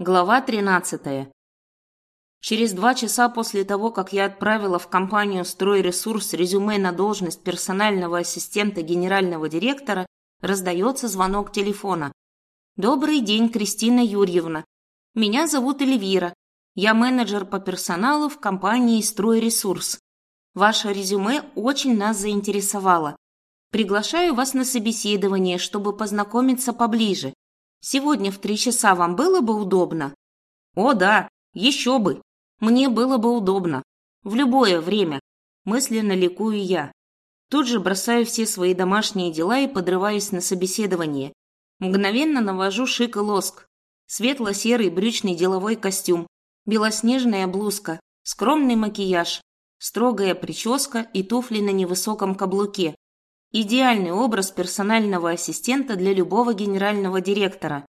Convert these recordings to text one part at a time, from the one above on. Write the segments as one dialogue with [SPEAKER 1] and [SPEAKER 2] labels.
[SPEAKER 1] Глава 13. Через два часа после того, как я отправила в компанию «Стройресурс» резюме на должность персонального ассистента генерального директора, раздается звонок телефона. «Добрый день, Кристина Юрьевна. Меня зовут Эльвира. Я менеджер по персоналу в компании «Стройресурс». Ваше резюме очень нас заинтересовало. Приглашаю вас на собеседование, чтобы познакомиться поближе. Сегодня в три часа вам было бы удобно? О, да, еще бы. Мне было бы удобно. В любое время. Мысленно ликую я. Тут же бросаю все свои домашние дела и подрываюсь на собеседование. Мгновенно навожу шик и лоск. Светло-серый брючный деловой костюм, белоснежная блузка, скромный макияж, строгая прическа и туфли на невысоком каблуке. Идеальный образ персонального ассистента для любого генерального директора.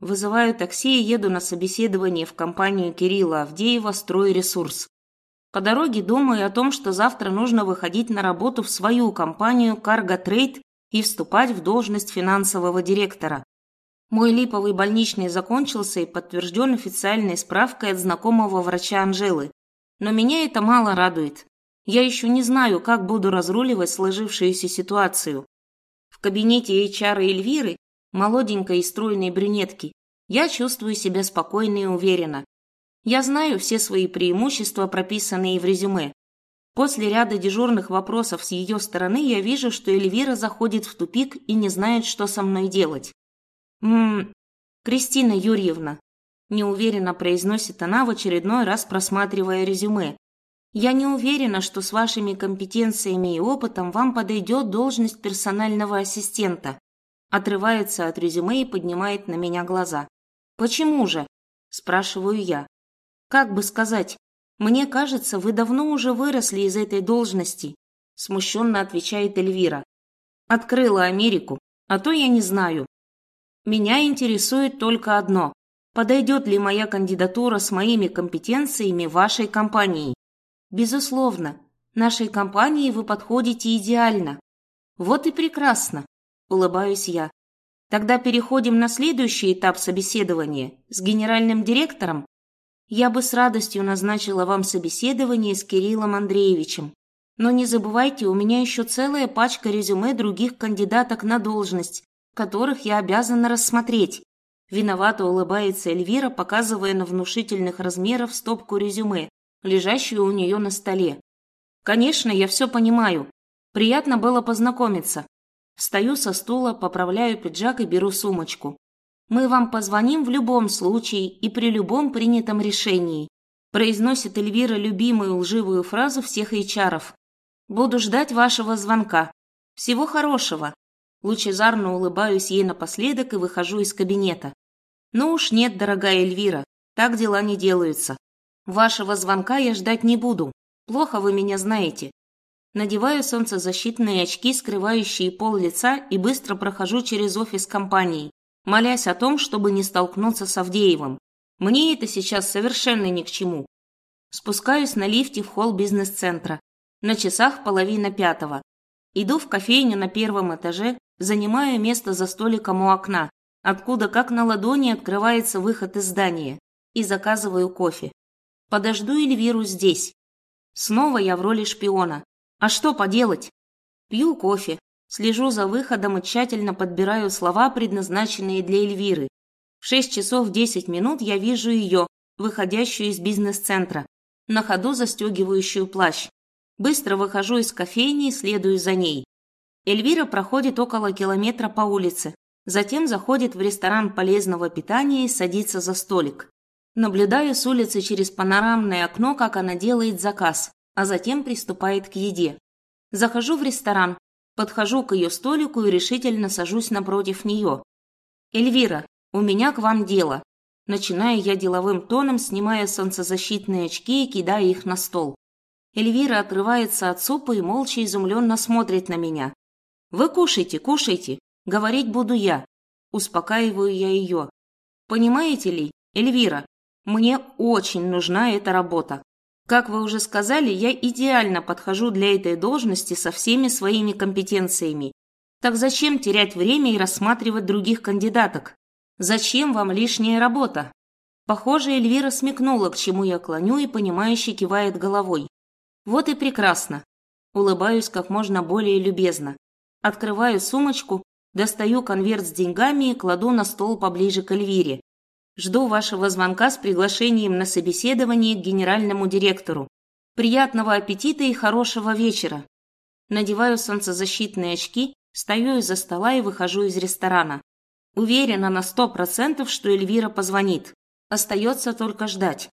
[SPEAKER 1] Вызываю такси и еду на собеседование в компанию Кирилла Авдеева «Стройресурс». По дороге думаю о том, что завтра нужно выходить на работу в свою компанию «Карго Трейд» и вступать в должность финансового директора. Мой липовый больничный закончился и подтвержден официальной справкой от знакомого врача Анжелы. Но меня это мало радует. Я еще не знаю, как буду разруливать сложившуюся ситуацию. В кабинете HR Эльвиры, молоденькой и стройной брюнетки, я чувствую себя спокойно и уверенно. Я знаю все свои преимущества, прописанные в резюме. После ряда дежурных вопросов с ее стороны я вижу, что Эльвира заходит в тупик и не знает, что со мной делать. «Ммм, Кристина Юрьевна», – неуверенно произносит она в очередной раз, просматривая резюме. Я не уверена, что с вашими компетенциями и опытом вам подойдет должность персонального ассистента. Отрывается от резюме и поднимает на меня глаза. Почему же? Спрашиваю я. Как бы сказать? Мне кажется, вы давно уже выросли из этой должности. Смущенно отвечает Эльвира. Открыла Америку, а то я не знаю. Меня интересует только одно. Подойдет ли моя кандидатура с моими компетенциями вашей компании? Безусловно, нашей компании вы подходите идеально. Вот и прекрасно, улыбаюсь я. Тогда переходим на следующий этап собеседования с генеральным директором. Я бы с радостью назначила вам собеседование с Кириллом Андреевичем. Но не забывайте, у меня еще целая пачка резюме других кандидаток на должность, которых я обязана рассмотреть. Виновато улыбается Эльвира, показывая на внушительных размеров стопку резюме, лежащую у нее на столе. «Конечно, я все понимаю. Приятно было познакомиться». Встаю со стула, поправляю пиджак и беру сумочку. «Мы вам позвоним в любом случае и при любом принятом решении», произносит Эльвира любимую лживую фразу всех HR-ов. «Буду ждать вашего звонка. Всего хорошего». Лучезарно улыбаюсь ей напоследок и выхожу из кабинета. «Ну уж нет, дорогая Эльвира, так дела не делаются. Вашего звонка я ждать не буду. Плохо вы меня знаете. Надеваю солнцезащитные очки, скрывающие пол лица, и быстро прохожу через офис компании, молясь о том, чтобы не столкнуться с Авдеевым. Мне это сейчас совершенно ни к чему. Спускаюсь на лифте в холл бизнес-центра. На часах половина пятого. Иду в кофейню на первом этаже, занимаю место за столиком у окна, откуда как на ладони открывается выход из здания, и заказываю кофе. Подожду Эльвиру здесь. Снова я в роли шпиона. А что поделать? Пью кофе, слежу за выходом и тщательно подбираю слова, предназначенные для Эльвиры. В 6 часов 10 минут я вижу ее, выходящую из бизнес-центра, на ходу застегивающую плащ. Быстро выхожу из кофейни и следую за ней. Эльвира проходит около километра по улице, затем заходит в ресторан полезного питания и садится за столик. Наблюдаю с улицы через панорамное окно, как она делает заказ, а затем приступает к еде. Захожу в ресторан, подхожу к ее столику и решительно сажусь напротив нее. «Эльвира, у меня к вам дело». Начинаю я деловым тоном, снимая солнцезащитные очки и кидая их на стол. Эльвира отрывается от супа и молча изумленно смотрит на меня. «Вы кушайте, кушайте. Говорить буду я». Успокаиваю я ее. «Понимаете ли, Эльвира, мне очень нужна эта работа. Как вы уже сказали, я идеально подхожу для этой должности со всеми своими компетенциями. Так зачем терять время и рассматривать других кандидаток? Зачем вам лишняя работа? Похоже, Эльвира смекнула, к чему я клоню, и понимающе кивает головой. Вот и прекрасно. Улыбаюсь как можно более любезно. Открываю сумочку, достаю конверт с деньгами и кладу на стол поближе к Эльвире. Жду вашего звонка с приглашением на собеседование к генеральному директору. Приятного аппетита и хорошего вечера. Надеваю солнцезащитные очки, стою из-за стола и выхожу из ресторана. Уверена на сто процентов, что Эльвира позвонит. Остается только ждать.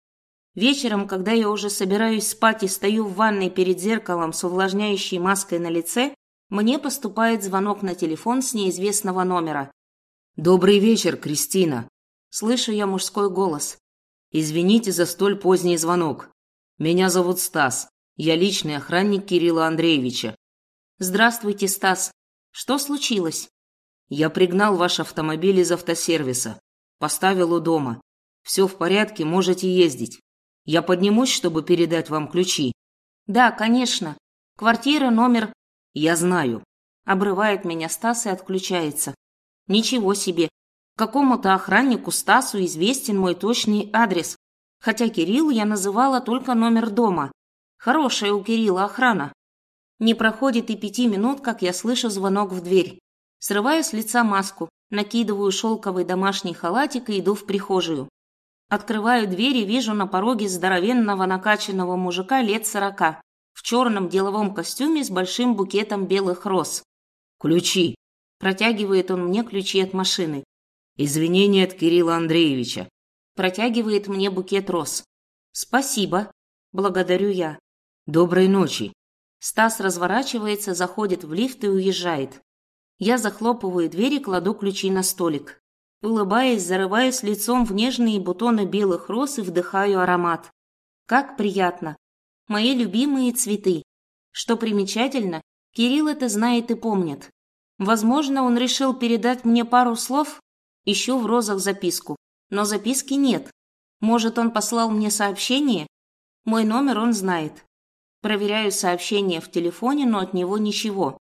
[SPEAKER 1] Вечером, когда я уже собираюсь спать и стою в ванной перед зеркалом с увлажняющей маской на лице, мне поступает звонок на телефон с неизвестного номера.
[SPEAKER 2] «Добрый вечер, Кристина!»
[SPEAKER 1] Слышу я мужской голос.
[SPEAKER 2] «Извините за столь поздний звонок. Меня зовут Стас. Я личный охранник Кирилла Андреевича».
[SPEAKER 1] «Здравствуйте, Стас. Что случилось?»
[SPEAKER 2] «Я пригнал ваш автомобиль из автосервиса. Поставил у дома. Все в порядке, можете ездить. Я поднимусь, чтобы передать вам ключи.
[SPEAKER 1] Да, конечно. Квартира номер...
[SPEAKER 2] Я знаю.
[SPEAKER 1] Обрывает меня Стас и отключается. Ничего себе. Какому-то охраннику Стасу известен мой точный адрес. Хотя Кириллу я называла только номер дома. Хорошая у Кирилла охрана. Не проходит и пяти минут, как я слышу звонок в дверь. Срываю с лица маску, накидываю шелковый домашний халатик и иду в прихожую. Открываю дверь и вижу на пороге здоровенного накачанного мужика лет сорока в черном деловом костюме с большим букетом белых роз.
[SPEAKER 2] «Ключи!»
[SPEAKER 1] Протягивает он мне ключи от машины.
[SPEAKER 2] «Извинения от Кирилла Андреевича».
[SPEAKER 1] Протягивает мне букет роз. «Спасибо». Благодарю я.
[SPEAKER 2] «Доброй ночи».
[SPEAKER 1] Стас разворачивается, заходит в лифт и уезжает. Я захлопываю дверь и кладу ключи на столик. Улыбаясь, зарываюсь лицом в нежные бутоны белых роз и вдыхаю аромат. Как приятно. Мои любимые цветы. Что примечательно, Кирилл это знает и помнит. Возможно, он решил передать мне пару слов? Ищу в розах записку. Но записки нет. Может, он послал мне сообщение? Мой номер он знает. Проверяю сообщение в телефоне, но от него ничего.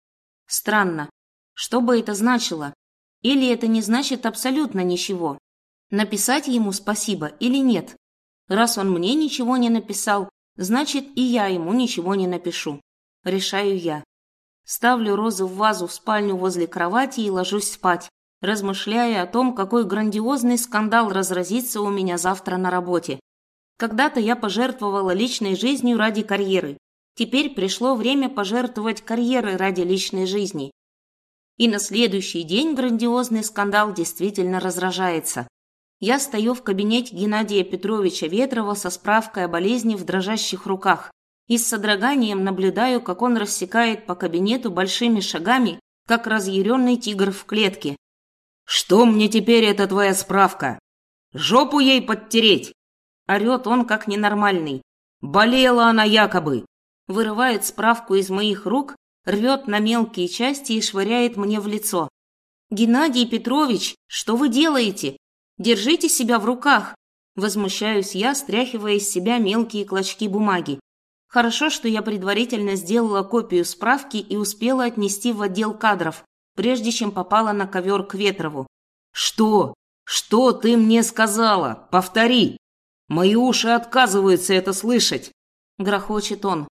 [SPEAKER 1] Странно. Что бы это значило? Или это не значит абсолютно ничего? Написать ему спасибо или нет? Раз он мне ничего не написал, значит и я ему ничего не напишу. Решаю я. Ставлю розы в вазу в спальню возле кровати и ложусь спать, размышляя о том, какой грандиозный скандал разразится у меня завтра на работе. Когда-то я пожертвовала личной жизнью ради карьеры. Теперь пришло время пожертвовать карьерой ради личной жизни. И на следующий день грандиозный скандал действительно разражается. Я стою в кабинете Геннадия Петровича Ветрова со справкой о болезни в дрожащих руках и с содроганием наблюдаю, как он рассекает по кабинету большими шагами, как разъяренный тигр в клетке.
[SPEAKER 2] «Что мне теперь эта твоя справка? Жопу ей подтереть!»
[SPEAKER 1] Орет он, как ненормальный.
[SPEAKER 2] «Болела она якобы!»
[SPEAKER 1] Вырывает справку из моих рук рвет на мелкие части и швыряет мне в лицо. «Геннадий Петрович, что вы делаете? Держите себя в руках!» Возмущаюсь я, стряхивая из себя мелкие клочки бумаги. Хорошо, что я предварительно сделала копию справки и успела отнести в отдел кадров, прежде чем попала на ковер к Ветрову.
[SPEAKER 2] «Что? Что ты мне сказала? Повтори! Мои уши отказываются это слышать!»
[SPEAKER 1] Грохочет он.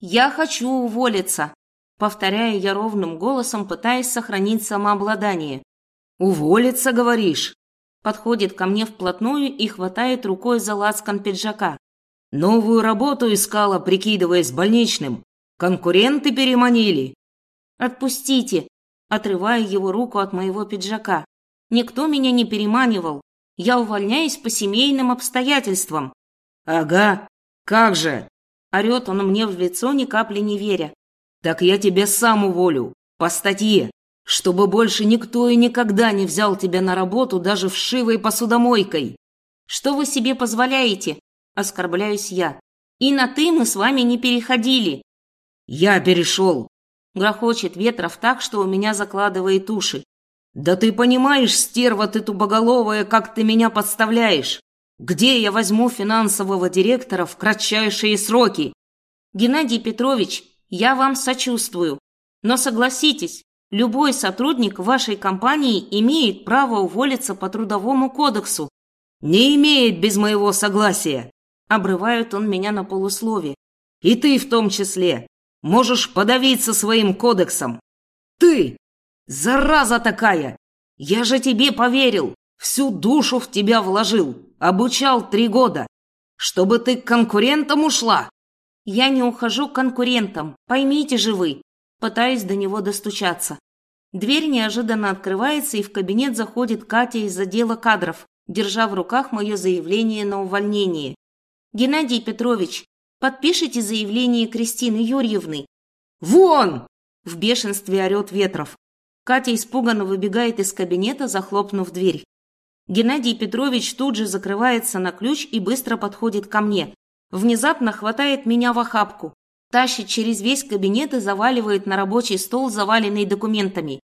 [SPEAKER 1] «Я хочу уволиться!» Повторяю я ровным голосом, пытаясь сохранить самообладание.
[SPEAKER 2] «Уволиться, говоришь?»
[SPEAKER 1] Подходит ко мне вплотную и хватает рукой за лацкан пиджака.
[SPEAKER 2] «Новую работу искала, прикидываясь больничным. Конкуренты переманили».
[SPEAKER 1] «Отпустите!» Отрываю его руку от моего пиджака. «Никто меня не переманивал. Я увольняюсь по семейным обстоятельствам».
[SPEAKER 2] «Ага, как же!»
[SPEAKER 1] Орет он мне в лицо, ни капли не веря.
[SPEAKER 2] Так я тебя сам уволю, по статье, чтобы больше никто и никогда не взял тебя на работу даже вшивой посудомойкой.
[SPEAKER 1] Что вы себе позволяете? Оскорбляюсь я. И на «ты» мы с вами не переходили.
[SPEAKER 2] Я перешел.
[SPEAKER 1] Грохочет Ветров так, что у меня закладывает уши.
[SPEAKER 2] Да ты понимаешь, стерва ты тубоголовая, как ты меня подставляешь? Где я возьму финансового директора в кратчайшие сроки?
[SPEAKER 1] Геннадий Петрович, я вам сочувствую. Но согласитесь, любой сотрудник вашей компании имеет право уволиться по трудовому кодексу.
[SPEAKER 2] Не имеет без моего согласия.
[SPEAKER 1] Обрывает он меня на полуслове.
[SPEAKER 2] И ты в том числе. Можешь подавиться своим кодексом. Ты! Зараза такая! Я же тебе поверил. Всю душу в тебя вложил. Обучал три года. Чтобы ты к конкурентам ушла.
[SPEAKER 1] Я не ухожу к конкурентам. Поймите же вы. Пытаюсь до него достучаться. Дверь неожиданно открывается, и в кабинет заходит Катя из отдела кадров, держа в руках мое заявление на увольнение. «Геннадий Петрович, подпишите заявление Кристины Юрьевны».
[SPEAKER 2] «Вон!»
[SPEAKER 1] – в бешенстве орет Ветров. Катя испуганно выбегает из кабинета, захлопнув дверь. Геннадий Петрович тут же закрывается на ключ и быстро подходит ко мне. Внезапно хватает меня в охапку, тащит через весь кабинет и заваливает на рабочий стол, заваленный документами.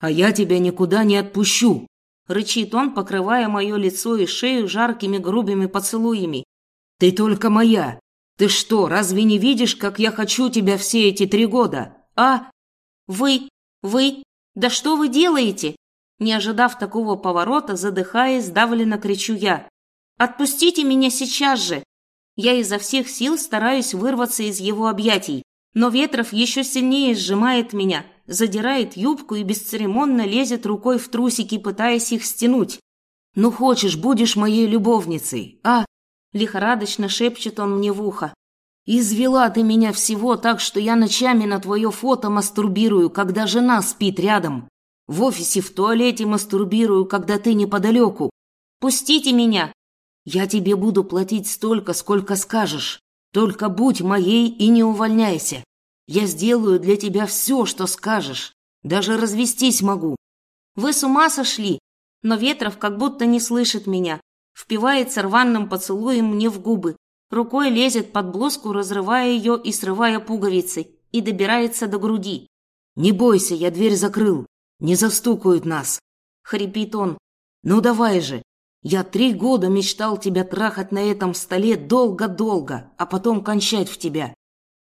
[SPEAKER 2] «А я тебя никуда не отпущу!»
[SPEAKER 1] Рычит он, покрывая мое лицо и шею жаркими грубыми поцелуями.
[SPEAKER 2] «Ты только моя! Ты что, разве не видишь, как я хочу тебя все эти три года, а?»
[SPEAKER 1] «Вы, вы, да что вы делаете?» Не ожидав такого поворота, задыхаясь, сдавленно кричу я. «Отпустите меня сейчас же!» Я изо всех сил стараюсь вырваться из его объятий, но Ветров еще сильнее сжимает меня, задирает юбку и бесцеремонно лезет рукой в трусики, пытаясь их стянуть.
[SPEAKER 2] «Ну хочешь, будешь моей любовницей, а?»
[SPEAKER 1] Лихорадочно шепчет он мне в ухо.
[SPEAKER 2] «Извела ты меня всего так, что я ночами на твое фото мастурбирую, когда жена спит рядом. В офисе, в туалете мастурбирую, когда ты неподалеку.
[SPEAKER 1] Пустите меня!»
[SPEAKER 2] «Я тебе буду платить столько, сколько скажешь. Только будь моей и не увольняйся. Я сделаю для тебя все, что скажешь. Даже развестись могу».
[SPEAKER 1] «Вы с ума сошли?» Но Ветров как будто не слышит меня. Впивается рваным поцелуем мне в губы. Рукой лезет под блузку, разрывая ее и срывая пуговицы. И добирается до груди.
[SPEAKER 2] «Не бойся, я дверь закрыл. Не застукают нас», — хрипит он. «Ну давай же. Я три года мечтал тебя трахать на этом столе долго-долго, а потом кончать в тебя».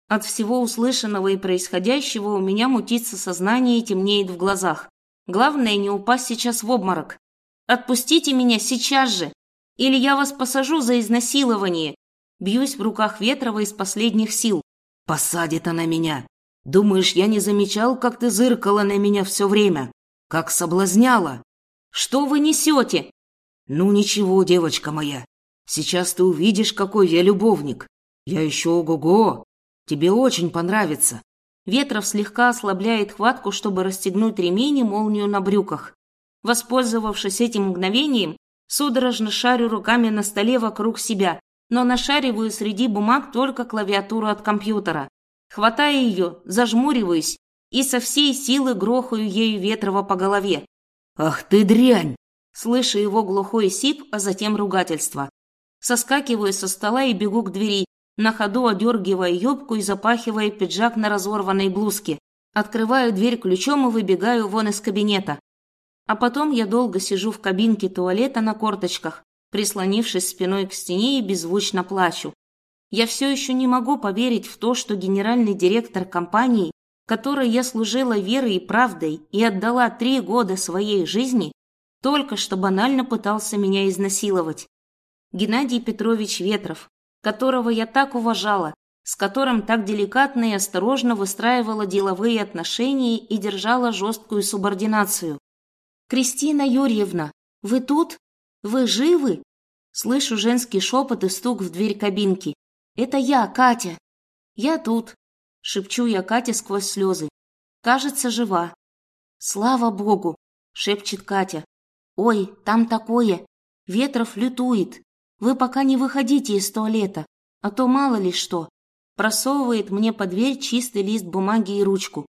[SPEAKER 1] От всего услышанного и происходящего у меня мутится сознание и темнеет в глазах. Главное не упасть сейчас в обморок. Отпустите меня сейчас же, или я вас посажу за изнасилование. Бьюсь в руках Ветрова из последних сил.
[SPEAKER 2] Посадит она меня. Думаешь, я не замечал, как ты зыркала на меня все время? Как соблазняла?
[SPEAKER 1] Что вы несете?
[SPEAKER 2] Ну ничего, девочка моя. Сейчас ты увидишь, какой я любовник. Я еще ого-го. Тебе очень понравится.
[SPEAKER 1] Ветров слегка ослабляет хватку, чтобы расстегнуть ремень и молнию на брюках. Воспользовавшись этим мгновением, судорожно шарю руками на столе вокруг себя, но нашариваю среди бумаг только клавиатуру от компьютера. Хватая ее, зажмуриваюсь и со всей силы грохаю ею Ветрова по голове.
[SPEAKER 2] «Ах ты дрянь!»
[SPEAKER 1] Слышу его глухой сип, а затем ругательство. Соскакиваю со стола и бегу к двери, на ходу одергивая юбку и запахивая пиджак на разорванной блузке. Открываю дверь ключом и выбегаю вон из кабинета. А потом я долго сижу в кабинке туалета на корточках, прислонившись спиной к стене и беззвучно плачу. Я все еще не могу поверить в то, что генеральный директор компании, которой я служила верой и правдой и отдала три года своей жизни, только что банально пытался меня изнасиловать. Геннадий Петрович Ветров, которого я так уважала, с которым так деликатно и осторожно выстраивала деловые отношения и держала жесткую субординацию. «Кристина Юрьевна, вы тут? Вы живы?» Слышу женский шепот и стук в дверь кабинки. «Это я, Катя!» «Я тут!» — шепчу я Кате сквозь слезы. «Кажется, жива!» «Слава Богу!» — шепчет Катя. «Ой, там такое! Ветров лютует! Вы пока не выходите из туалета, а то мало ли что!» Просовывает мне под дверь чистый лист бумаги и ручку.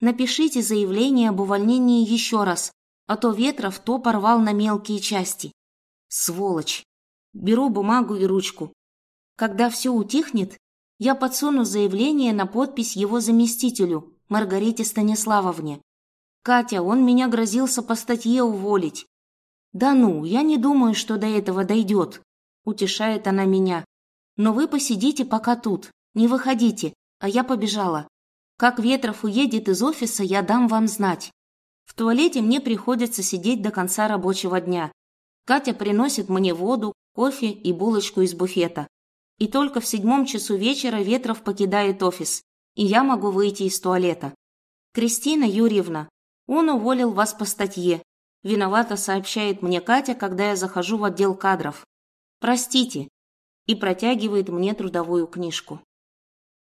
[SPEAKER 1] «Напишите заявление об увольнении еще раз, а то Ветров то порвал на мелкие части. Сволочь! Беру бумагу и ручку. Когда все утихнет, я подсуну заявление на подпись его заместителю, Маргарите Станиславовне. Катя, он меня грозился по статье уволить. Да ну, я не думаю, что до этого дойдет, утешает она меня. Но вы посидите пока тут, не выходите, а я побежала. Как Ветров уедет из офиса, я дам вам знать. В туалете мне приходится сидеть до конца рабочего дня. Катя приносит мне воду, кофе и булочку из буфета. И только в седьмом часу вечера Ветров покидает офис, и я могу выйти из туалета. «Кристина Юрьевна, он уволил вас по статье. Виновато сообщает мне Катя, когда я захожу в отдел кадров. Простите. И протягивает мне трудовую книжку.